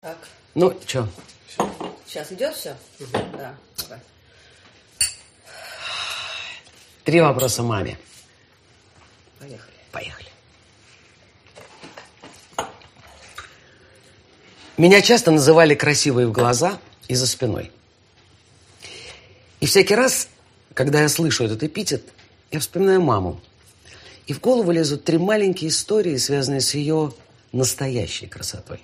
Так, Ну, чё? сейчас идет все? Да, давай. Три вопроса маме. Поехали. Поехали. Меня часто называли красивой в глаза и за спиной. И всякий раз, когда я слышу этот эпитет, я вспоминаю маму. И в голову лезут три маленькие истории, связанные с ее настоящей красотой.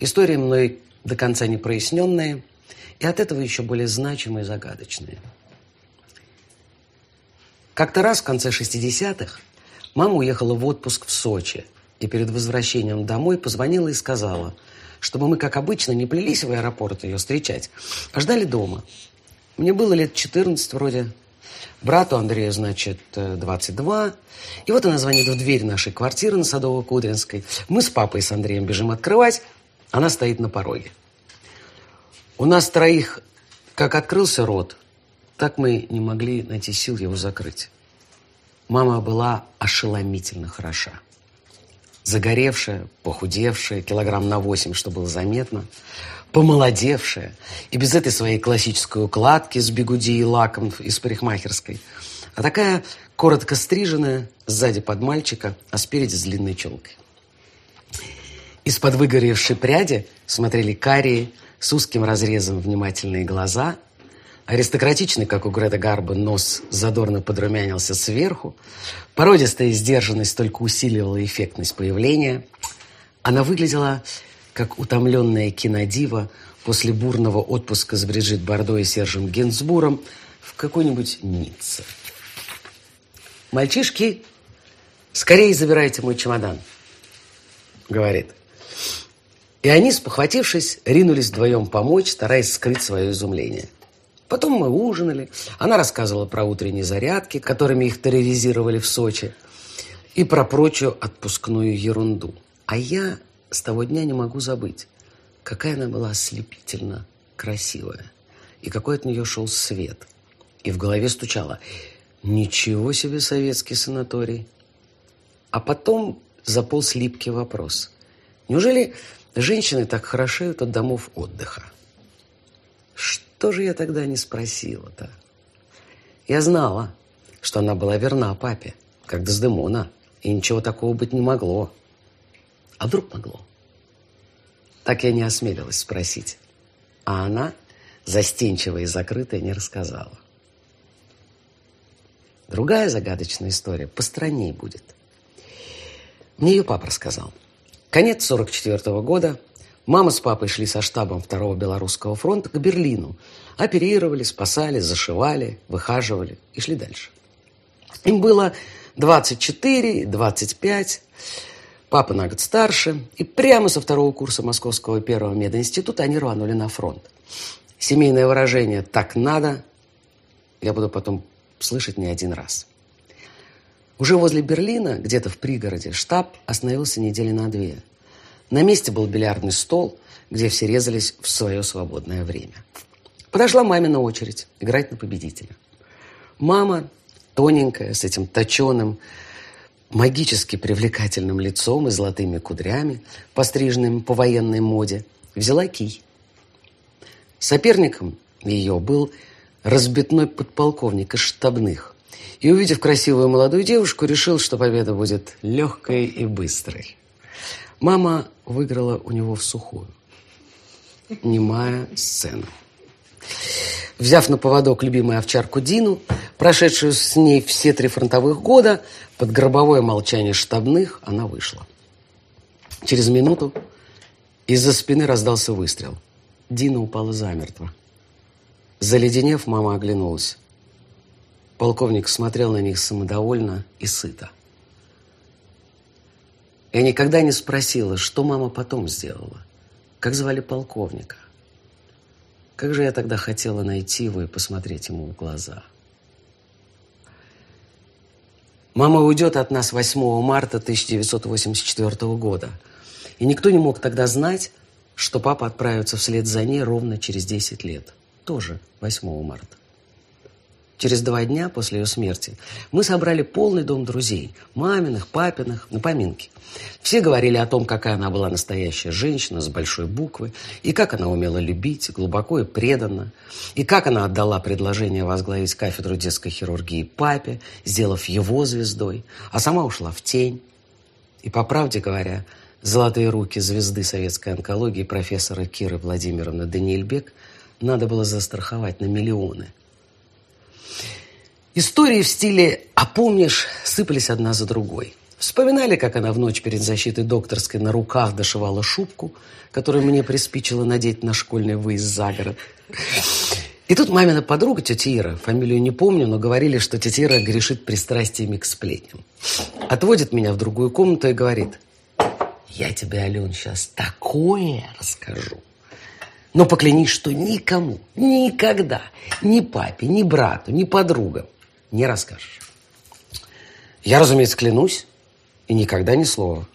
Истории мной до конца не проясненные, и от этого еще более значимые и загадочные. Как-то раз в конце 60-х мама уехала в отпуск в Сочи и перед возвращением домой позвонила и сказала, чтобы мы, как обычно, не плелись в аэропорт ее встречать, а ждали дома. Мне было лет 14 вроде, брату Андрею, значит, э, 22. И вот она звонит в дверь нашей квартиры на Садово-Кудринской. Мы с папой и с Андреем бежим открывать, она стоит на пороге. У нас троих, как открылся рот, так мы не могли найти сил его закрыть. Мама была ошеломительно хороша. Загоревшая, похудевшая, килограмм на восемь, что было заметно, помолодевшая, и без этой своей классической укладки с бигуди и лаком из парикмахерской, а такая коротко стриженная, сзади под мальчика, а спереди с длинной челкой. Из-под выгоревшей пряди смотрели карие с узким разрезом внимательные глаза, аристократичный, как у Греда Гарба, нос задорно подрумянился сверху, породистая сдержанность только усиливала эффектность появления. Она выглядела, как утомленная кинодива после бурного отпуска с Бриджит Бардо и Сержем Гинзбуром в какой-нибудь Ницце. «Мальчишки, скорее забирайте мой чемодан», — говорит. И они, спохватившись, ринулись вдвоем помочь, стараясь скрыть свое изумление. Потом мы ужинали. Она рассказывала про утренние зарядки, которыми их терроризировали в Сочи, и про прочую отпускную ерунду. А я с того дня не могу забыть, какая она была ослепительно красивая, и какой от нее шел свет. И в голове стучало «Ничего себе советский санаторий!» А потом заполз липкий вопрос. Неужели женщины так хорошеют от домов отдыха? Что же я тогда не спросила-то? Я знала, что она была верна папе, как Дездемона, и ничего такого быть не могло. А вдруг могло? Так я не осмелилась спросить. А она, застенчивая и закрытая, не рассказала. Другая загадочная история постранней будет. Мне ее папа рассказал. Конец 44 -го года. Мама с папой шли со штабом Второго Белорусского фронта к Берлину. Оперировали, спасали, зашивали, выхаживали и шли дальше. Им было 24, 25. Папа на год старше. И прямо со второго курса Московского первого мединститута они рванули на фронт. Семейное выражение «так надо» я буду потом слышать не один раз. Уже возле Берлина, где-то в пригороде, штаб остановился недели на две. На месте был бильярдный стол, где все резались в свое свободное время. Подошла мамина очередь играть на победителя. Мама, тоненькая, с этим точеным, магически привлекательным лицом и золотыми кудрями, постриженными по военной моде, взяла кий. Соперником ее был разбитной подполковник из штабных. И, увидев красивую молодую девушку, решил, что победа будет легкой и быстрой. Мама выиграла у него в сухую. Немая сцена. Взяв на поводок любимую овчарку Дину, прошедшую с ней все три фронтовых года, под гробовое молчание штабных она вышла. Через минуту из-за спины раздался выстрел. Дина упала замертво. Заледенев, мама оглянулась. Полковник смотрел на них самодовольно и сыто. Я никогда не спросила, что мама потом сделала. Как звали полковника? Как же я тогда хотела найти его и посмотреть ему в глаза. Мама уйдет от нас 8 марта 1984 года. И никто не мог тогда знать, что папа отправится вслед за ней ровно через 10 лет. Тоже 8 марта. Через два дня после ее смерти, мы собрали полный дом друзей, маминых, папиных, на поминки. Все говорили о том, какая она была настоящая женщина с большой буквы, и как она умела любить, глубоко и преданно, и как она отдала предложение возглавить кафедру детской хирургии папе, сделав его звездой, а сама ушла в тень. И, по правде говоря, золотые руки звезды советской онкологии профессора Киры Владимировны Даниэльбек надо было застраховать на миллионы – Истории в стиле «а помнишь» сыпались одна за другой. Вспоминали, как она в ночь перед защитой докторской на руках дошивала шубку, которую мне приспичило надеть на школьный выезд за город. И тут мамина подруга, тетя Ира, фамилию не помню, но говорили, что тетя Ира грешит пристрастиями к сплетням. Отводит меня в другую комнату и говорит, я тебе, Ален, сейчас такое расскажу. Но поклянись, что никому, никогда, ни папе, ни брату, ни подругам не расскажешь. Я, разумеется, клянусь, и никогда ни слова.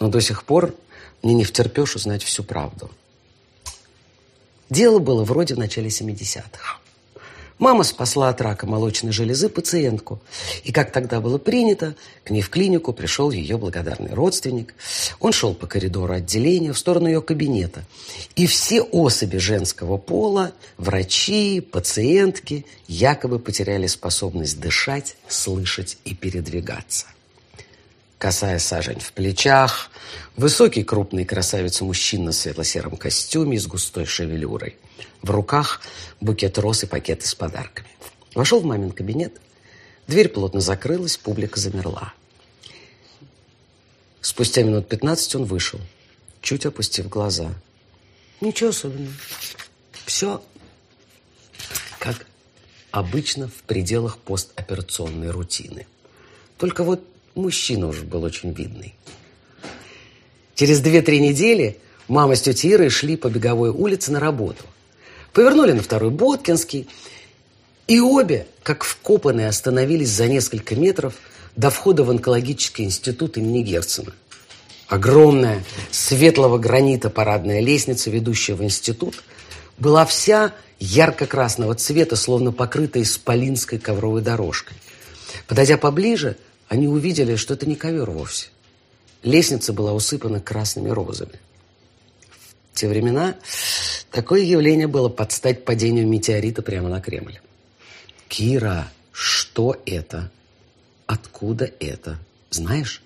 Но до сих пор мне не втерпешь узнать всю правду. Дело было вроде в начале 70-х. Мама спасла от рака молочной железы пациентку. И как тогда было принято, к ней в клинику пришел ее благодарный родственник. Он шел по коридору отделения в сторону ее кабинета. И все особи женского пола, врачи, пациентки, якобы потеряли способность дышать, слышать и передвигаться. Косая сажень в плечах, высокий крупный красавец-мужчина в светло-сером костюме с густой шевелюрой – в руках букет роз и пакеты с подарками. Вошел в мамин кабинет. Дверь плотно закрылась, публика замерла. Спустя минут пятнадцать он вышел, чуть опустив глаза. Ничего особенного. Все как обычно в пределах постоперационной рутины. Только вот мужчина уже был очень видный. Через две-три недели мама с тетей Ирой шли по беговой улице на работу – Повернули на второй Боткинский. И обе, как вкопанные, остановились за несколько метров до входа в онкологический институт имени Герцена. Огромная, светлого гранита парадная лестница, ведущая в институт, была вся ярко-красного цвета, словно покрытая исполинской ковровой дорожкой. Подойдя поближе, они увидели, что это не ковер вовсе. Лестница была усыпана красными розами. В те времена Такое явление было под стать падению метеорита прямо на Кремль. Кира, что это? Откуда это? Знаешь?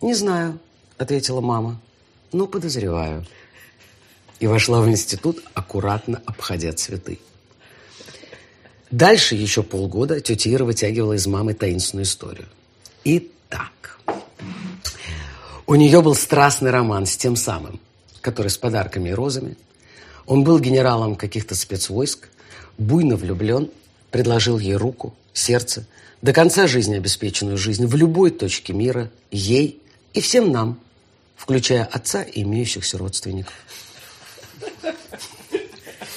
Не знаю, ответила мама, но подозреваю. И вошла в институт, аккуратно обходя цветы. Дальше еще полгода тетя Ира вытягивала из мамы таинственную историю. Итак, у нее был страстный роман с тем самым, который с подарками и розами. Он был генералом каких-то спецвойск, буйно влюблен, предложил ей руку, сердце, до конца жизни обеспеченную жизнь в любой точке мира, ей и всем нам, включая отца и имеющихся родственников.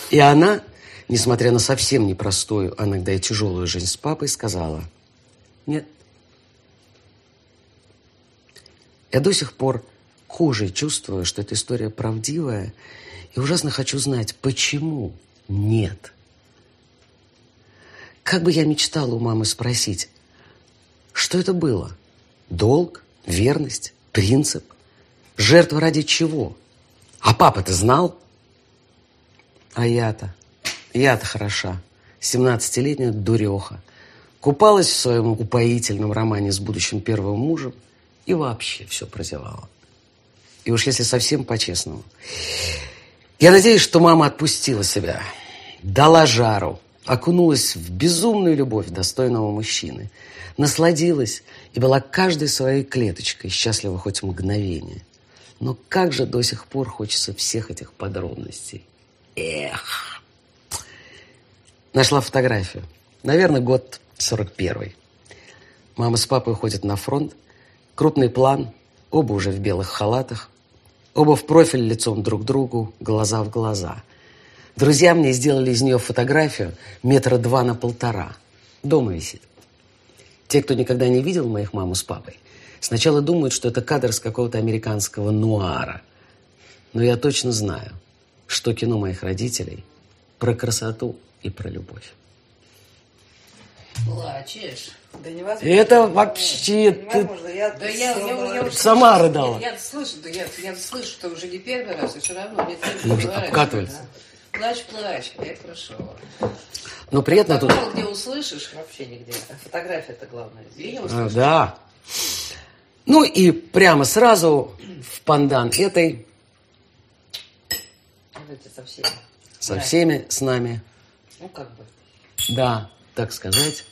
И она, несмотря на совсем непростую, а иногда и тяжелую жизнь с папой, сказала, нет. Я до сих пор хуже чувствую, что эта история правдивая, и ужасно хочу знать, почему нет. Как бы я мечтала у мамы спросить, что это было? Долг, верность, принцип? Жертва ради чего? А папа-то знал? А я-то, я-то хороша. Семнадцатилетняя дуреха. Купалась в своем упоительном романе с будущим первым мужем и вообще все прозевала. И уж если совсем по-честному. Я надеюсь, что мама отпустила себя, дала жару, окунулась в безумную любовь достойного мужчины, насладилась и была каждой своей клеточкой счастлива хоть мгновение. Но как же до сих пор хочется всех этих подробностей. Эх! Нашла фотографию. Наверное, год 41 Мама с папой уходят на фронт. Крупный план. Оба уже в белых халатах. Оба в профиль лицом друг к другу, глаза в глаза. Друзья мне сделали из нее фотографию метра два на полтора. Дома висит. Те, кто никогда не видел моих маму с папой, сначала думают, что это кадр с какого-то американского нуара. Но я точно знаю, что кино моих родителей про красоту и про любовь. Плачешь. Да невозможно. Это вообще... ты Невозможно. Я, Да я, я, я, уже Сама слышу, рыдала. Я, я слышу, да я, я слышу, что уже не первый раз, и все равно мне цель Может, поворачивается. обкатывается. Плачь, плачь, я прошу. Но приятно тут... Мало где услышишь, Вообще нигде. А Фотография-то главное. не А. Да. Ну и прямо сразу в пандан этой со всеми. со Да. всеми с нами, Ну, как бы. да, так сказать,